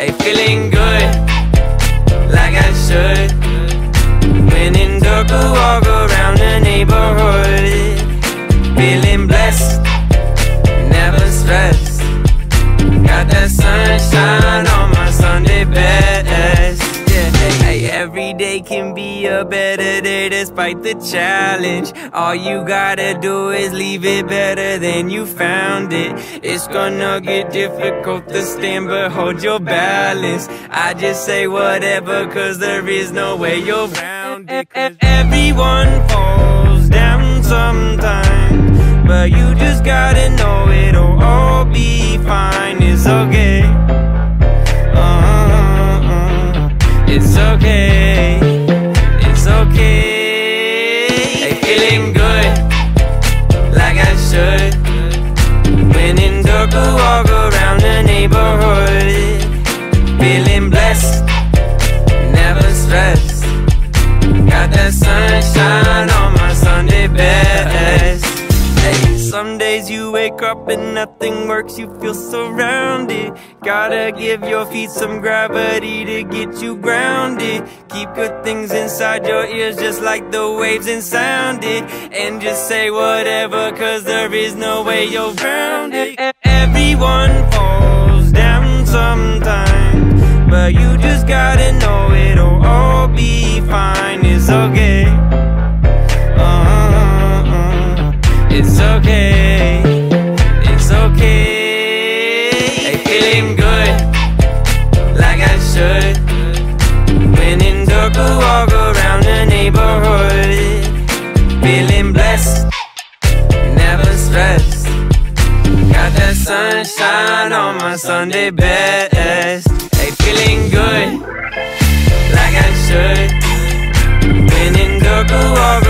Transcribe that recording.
Hey, feeling good, like I should. When in dark, I walk around the neighborhood. Feeling blessed, be a better day despite the challenge. All you gotta do is leave it better than you found it. It's gonna get difficult to stand, but hold your balance. I just say whatever, cause there is no way you're round it. Everyone falls down sometimes, but you just gotta know it'll all be fine. It's okay. Sunshine on my Sunday best. Hey, some days you wake up and nothing works, you feel surrounded. Gotta give your feet some gravity to get you grounded. Keep good things inside your ears, just like the waves and sound it. And just say whatever, cause there is no way you're grounded. Everyone falls down sometimes, but you just gotta know it'll all be fine. It's okay. Uh-uh. It's okay. It's okay. Hey, feeling good, like I should. When in dark, walk around the neighborhood. Feeling blessed, never stressed. Got that sunshine on my Sunday best. Hey, feeling good, walk around.